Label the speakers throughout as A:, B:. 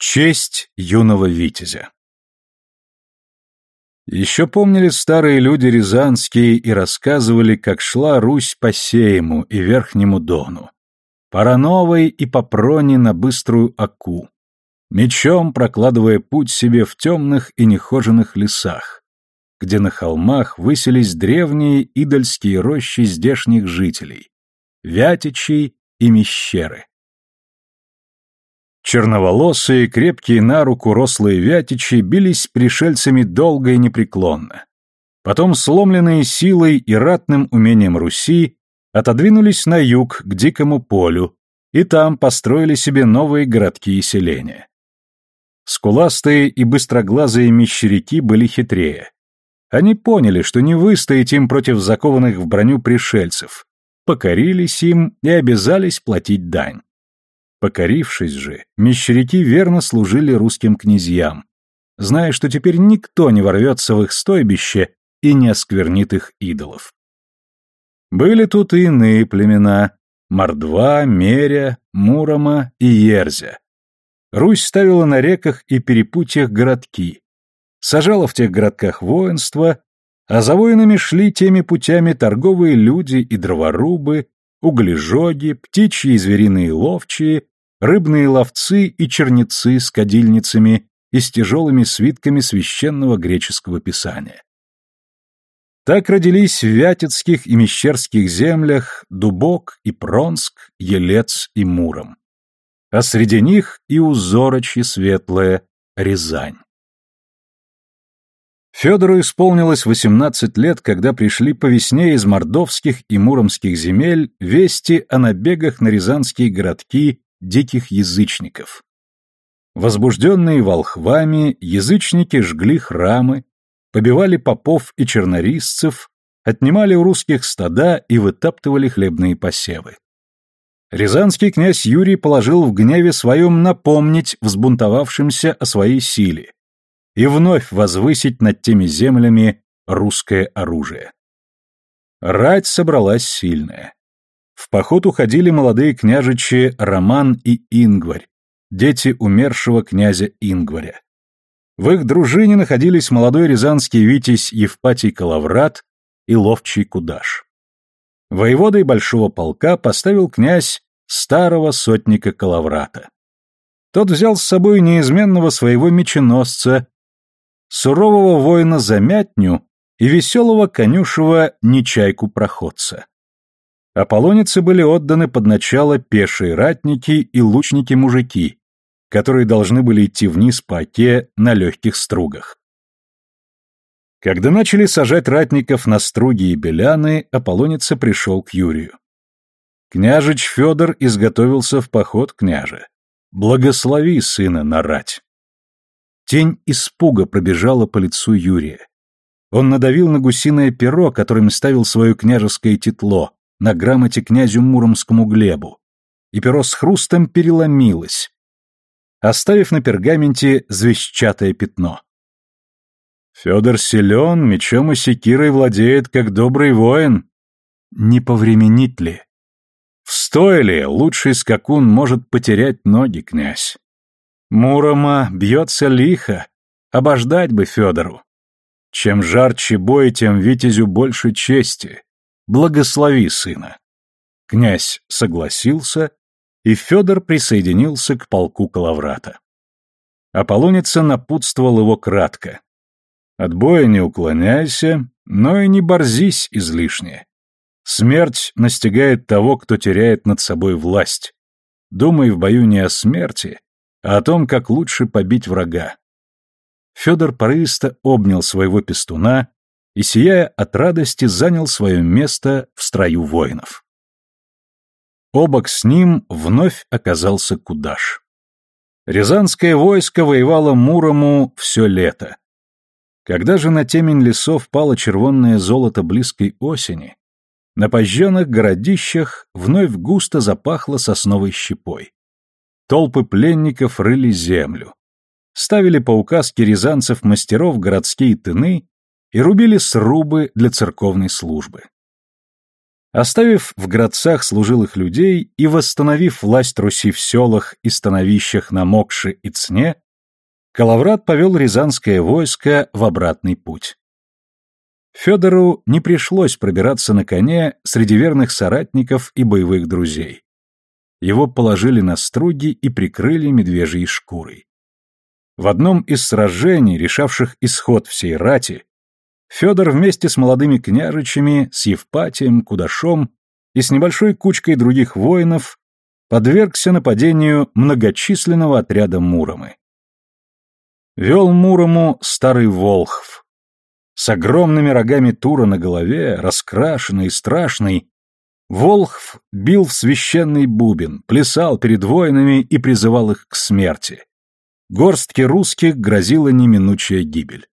A: Честь юного витязя Еще помнили старые люди рязанские и рассказывали, как шла Русь по Сеему и Верхнему Дону, по Рановой и по Проне на быструю Аку, мечом прокладывая путь себе в темных и нехоженных лесах, где на холмах высились древние идольские рощи здешних жителей, вятичей и мещеры. Черноволосые, крепкие на руку рослые вятичи бились с пришельцами долго и непреклонно. Потом, сломленные силой и ратным умением Руси, отодвинулись на юг, к дикому полю, и там построили себе новые городки и селения. Скуластые и быстроглазые мещеряки были хитрее. Они поняли, что не выстоять им против закованных в броню пришельцев, покорились им и обязались платить дань. Покорившись же, мещеряки верно служили русским князьям, зная, что теперь никто не ворвется в их стойбище и не осквернит их идолов. Были тут и иные племена – Мордва, Меря, Мурома и Ерзя. Русь ставила на реках и перепутьях городки, сажала в тех городках воинство, а за воинами шли теми путями торговые люди и дроворубы, углежоги, птичьи и звериные ловчие, рыбные ловцы и черницы с кадильницами и с тяжелыми свитками священного греческого писания. Так родились в Вятицких и Мещерских землях Дубок и Пронск, Елец и Муром. А среди них и узорочье светлое Рязань. Федору исполнилось 18 лет, когда пришли по весне из мордовских и муромских земель вести о набегах на рязанские городки диких язычников. Возбужденные волхвами, язычники жгли храмы, побивали попов и чернорисцев, отнимали у русских стада и вытаптывали хлебные посевы. Рязанский князь Юрий положил в гневе своем напомнить взбунтовавшимся о своей силе, и вновь возвысить над теми землями русское оружие. Рать собралась сильная. В поход уходили молодые княжичи Роман и Ингварь, дети умершего князя Ингваря. В их дружине находились молодой рязанский витязь Евпатий Калаврат и ловчий Кудаш. Воеводой большого полка поставил князь старого сотника Калаврата. Тот взял с собой неизменного своего меченосца сурового воина Замятню и веселого конюшего Нечайку-проходца. Аполлоницы были отданы под начало пешие ратники и лучники-мужики, которые должны были идти вниз по оке на легких стругах. Когда начали сажать ратников на струги и беляны, Аполлоница пришел к Юрию. Княжич Федор изготовился в поход княже. Благослови сына на рать. Тень испуга пробежала по лицу Юрия. Он надавил на гусиное перо, которым ставил свое княжеское титло, на грамоте князю Муромскому Глебу, и перо с хрустом переломилось, оставив на пергаменте звездчатое пятно. Федор силен, мечом и секирой владеет, как добрый воин. Не повременит ли? В стойле лучший скакун может потерять ноги, князь. Мурома бьется лихо, обождать бы Федору. Чем жарче бой, тем витязю больше чести. Благослови сына. Князь согласился, и Федор присоединился к полку Калаврата. Аполлоница напутствовал его кратко. От боя не уклоняйся, но и не борзись излишне. Смерть настигает того, кто теряет над собой власть. Думай в бою не о смерти, а о том, как лучше побить врага. Федор порывисто обнял своего пестуна и, сияя от радости, занял свое место в строю воинов. Обок с ним вновь оказался Кудаш. Рязанское войско воевало Мурому все лето. Когда же на темень лесов пало червонное золото близкой осени, на пожженных городищах вновь густо запахло сосновой щепой. Толпы пленников рыли землю. Ставили по указке рязанцев мастеров городские тыны и рубили срубы для церковной службы. Оставив в городцах служилых людей и восстановив власть Руси в селах и становищах на Мокше и Цне, Калаврат повел рязанское войско в обратный путь. Федору не пришлось пробираться на коне среди верных соратников и боевых друзей. Его положили на струги и прикрыли медвежьей шкурой. В одном из сражений, решавших исход всей рати, Федор вместе с молодыми княжичами, с Евпатием, Кудашом и с небольшой кучкой других воинов подвергся нападению многочисленного отряда Муромы. Вел Мурому старый Волхв. С огромными рогами тура на голове, раскрашенный и страшный, Волхв бил в священный бубен, плясал перед воинами и призывал их к смерти. Горстке русских грозила неминучая гибель.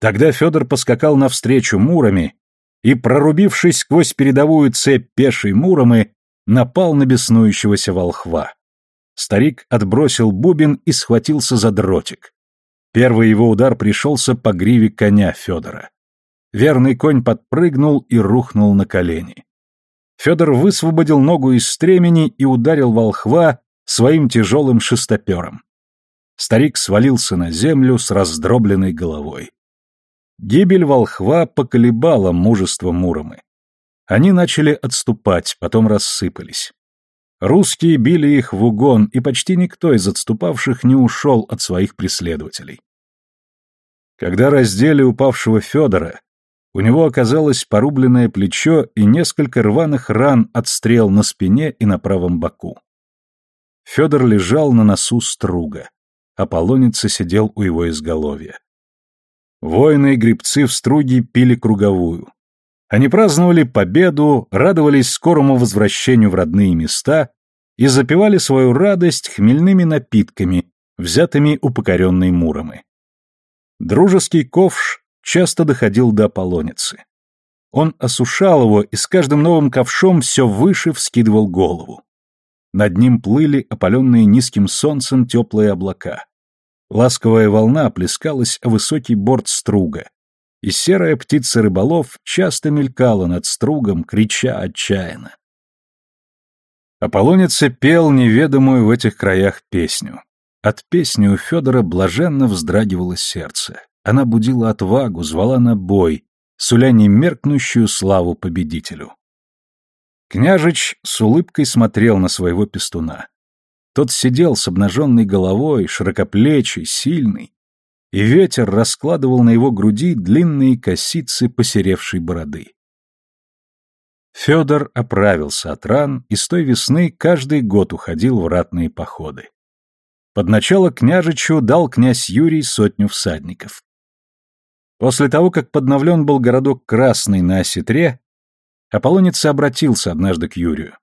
A: Тогда Федор поскакал навстречу Муроми и, прорубившись сквозь передовую цепь пешей Муромы, напал на беснующегося волхва. Старик отбросил бубен и схватился за дротик. Первый его удар пришелся по гриве коня Федора. Верный конь подпрыгнул и рухнул на колени. Федор высвободил ногу из стремени и ударил волхва своим тяжелым шестопером. Старик свалился на землю с раздробленной головой. Гибель волхва поколебала мужество Муромы. Они начали отступать, потом рассыпались. Русские били их в угон, и почти никто из отступавших не ушел от своих преследователей. Когда раздели упавшего Федора, у него оказалось порубленное плечо и несколько рваных ран от стрел на спине и на правом боку. Федор лежал на носу струга, а полоница сидел у его изголовья. Воины и гребцы в струге пили круговую. Они праздновали победу, радовались скорому возвращению в родные места и запивали свою радость хмельными напитками, взятыми у покоренной Муромы. Дружеский ковш часто доходил до полоницы. Он осушал его и с каждым новым ковшом все выше вскидывал голову. Над ним плыли опаленные низким солнцем теплые облака. Ласковая волна плескалась о высокий борт струга, и серая птица рыболов часто мелькала над стругом, крича отчаянно. Аполлоница пел неведомую в этих краях песню. От песни у Федора блаженно вздрагивало сердце. Она будила отвагу, звала на бой, суля немеркнущую славу победителю. Княжич с улыбкой смотрел на своего пестуна. Тот сидел с обнаженной головой, широкоплечий, сильный, и ветер раскладывал на его груди длинные косицы посеревшей бороды. Федор оправился от ран и с той весны каждый год уходил в ратные походы. Под начало княжичу дал князь Юрий сотню всадников. После того, как подновлен был городок Красный на Осетре, Аполлонец обратился однажды к Юрию.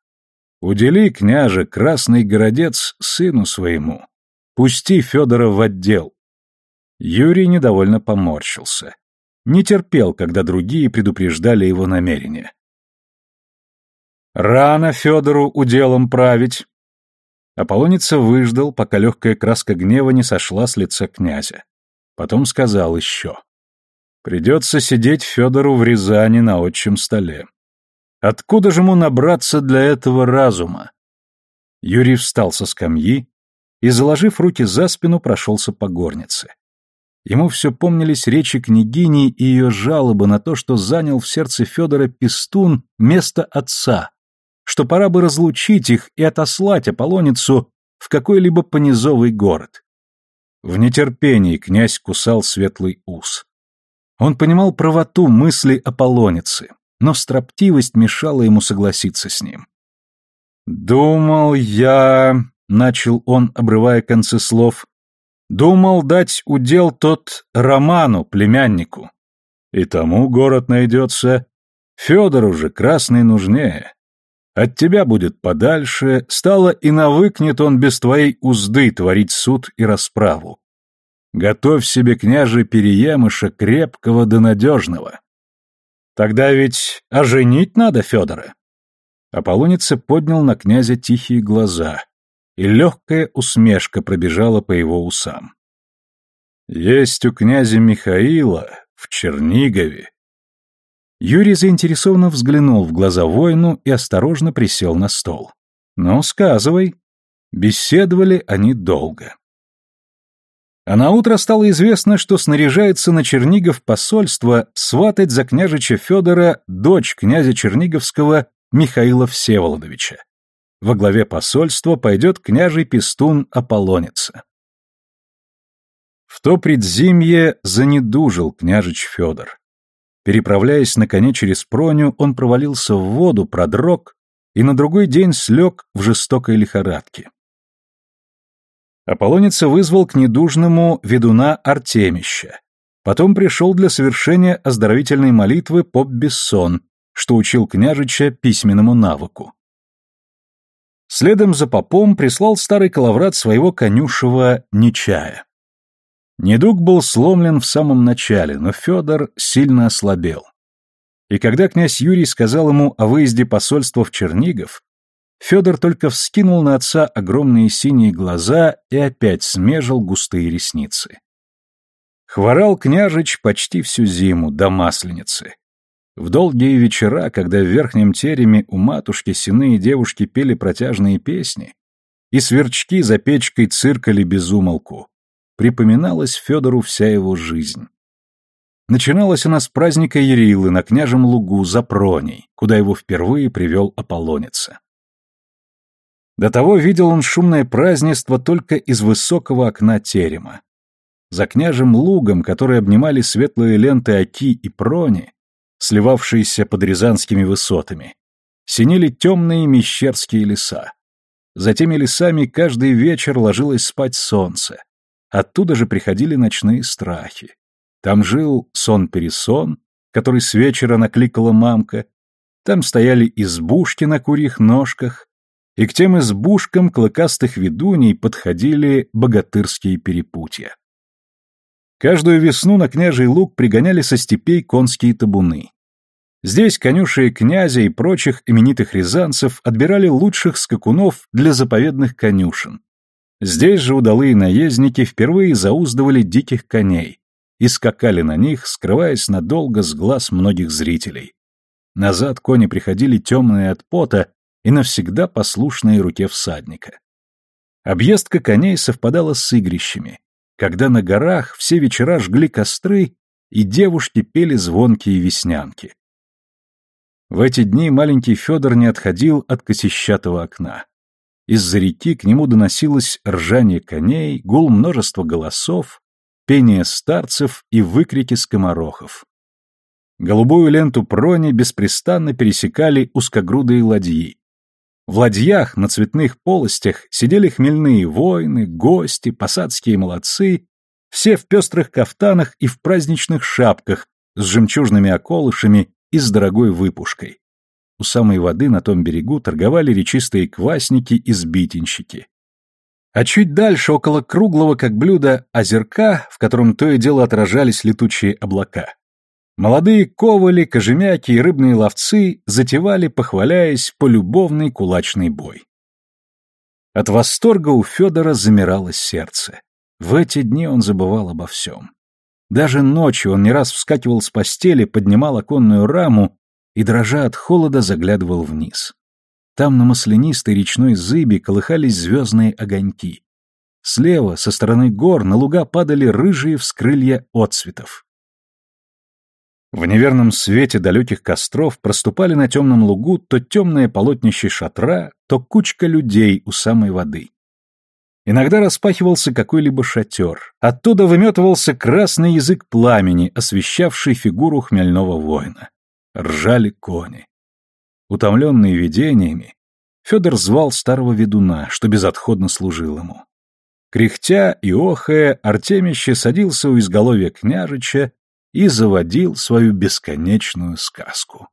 A: Удели, княже, красный городец сыну своему. Пусти Федора в отдел. Юрий недовольно поморщился. Не терпел, когда другие предупреждали его намерения. Рано Федору уделом править. Аполлоница выждал, пока легкая краска гнева не сошла с лица князя. Потом сказал еще. Придется сидеть Федору в Рязани на отчим столе. Откуда же ему набраться для этого разума? Юрий встал со скамьи и, заложив руки за спину, прошелся по горнице. Ему все помнились речи княгини и ее жалобы на то, что занял в сердце Федора Пестун место отца, что пора бы разлучить их и отослать Аполлоницу в какой-либо понизовый город. В нетерпении князь кусал светлый ус. Он понимал правоту мысли Аполлоницы, но строптивость мешала ему согласиться с ним. «Думал я...» — начал он, обрывая концы слов. «Думал дать удел тот Роману, племяннику. И тому город найдется. Федору же красный нужнее. От тебя будет подальше, стало и навыкнет он без твоей узды творить суд и расправу. Готовь себе, княже, переемыша крепкого да надежного. Тогда ведь оженить надо Федора. Аполлоница поднял на князя тихие глаза, и легкая усмешка пробежала по его усам. Есть у князя Михаила в Чернигове Юрий заинтересованно взглянул в глаза воину и осторожно присел на стол. «Ну, сказывай». Беседовали они долго. А на утро стало известно, что снаряжается на Чернигов посольство сватать за княжича Федора дочь князя Черниговского Михаила Всеволодовича. Во главе посольства пойдет княжий пестун Аполлоница. В то предзимье занедужил княжич Федор. Переправляясь на коне через Проню, он провалился в воду, продрог и на другой день слег в жестокой лихорадке. Аполлоница вызвал к недужному ведуна Артемища. Потом пришел для совершения оздоровительной молитвы поп Бессон, что учил княжича письменному навыку. Следом за попом прислал старый коловрат своего конюшева Нечая. Недуг был сломлен в самом начале, но Федор сильно ослабел. И когда князь Юрий сказал ему о выезде посольства в Чернигов, Федор только вскинул на отца огромные синие глаза и опять смежил густые ресницы. Хворал княжич почти всю зиму, до масленицы. В долгие вечера, когда в верхнем тереме у матушки синые девушки пели протяжные песни, и сверчки за печкой циркали безумолку, припоминалась Федору вся его жизнь. Начиналась она с праздника Ярилы на княжем лугу за Проней, куда его впервые привел Аполлоница. До того видел он шумное празднество только из высокого окна терема. За княжем лугом, который обнимали светлые ленты Оки и Прони, сливавшиеся под рязанскими высотами, синели темные мещерские леса. За теми лесами каждый вечер ложилось спать солнце, Оттуда же приходили ночные страхи. Там жил сон-пересон, который с вечера накликала мамка. Там стояли избушки на курьих ножках, и к тем избушкам клыкастых ведуней подходили богатырские перепутья. Каждую весну на княжий луг пригоняли со степей конские табуны. Здесь конюши князя и прочих именитых рязанцев отбирали лучших скакунов для заповедных конюшен, Здесь же удалые наездники впервые зауздывали диких коней и скакали на них, скрываясь надолго с глаз многих зрителей. Назад кони приходили темные от пота и навсегда послушные руке всадника. Объездка коней совпадала с игрищами, когда на горах все вечера жгли костры и девушки пели звонкие веснянки. В эти дни маленький Федор не отходил от косищатого окна. Из-за реки к нему доносилось ржание коней, гул множества голосов, пение старцев и выкрики скоморохов. Голубую ленту прони беспрестанно пересекали узкогрудые ладьи. В ладьях на цветных полостях сидели хмельные воины, гости, посадские молодцы, все в пестрых кафтанах и в праздничных шапках с жемчужными околышами и с дорогой выпушкой. У самой воды на том берегу торговали речистые квасники и сбитенщики. А чуть дальше, около круглого, как блюдо, озерка, в котором то и дело отражались летучие облака. Молодые ковали, кожемяки и рыбные ловцы затевали, похваляясь, полюбовный кулачный бой. От восторга у Федора замирало сердце. В эти дни он забывал обо всем. Даже ночью он не раз вскакивал с постели, поднимал оконную раму и, дрожа от холода, заглядывал вниз. Там на маслянистой речной зыбе колыхались звездные огоньки. Слева, со стороны гор, на луга падали рыжие вскрылья отцветов. В неверном свете далеких костров проступали на темном лугу то темное полотнище шатра, то кучка людей у самой воды. Иногда распахивался какой-либо шатер. Оттуда выметывался красный язык пламени, освещавший фигуру хмельного воина ржали кони. Утомленный видениями, Федор звал старого ведуна, что безотходно служил ему. Кряхтя и охая, Артемище садился у изголовья княжича и заводил свою бесконечную сказку.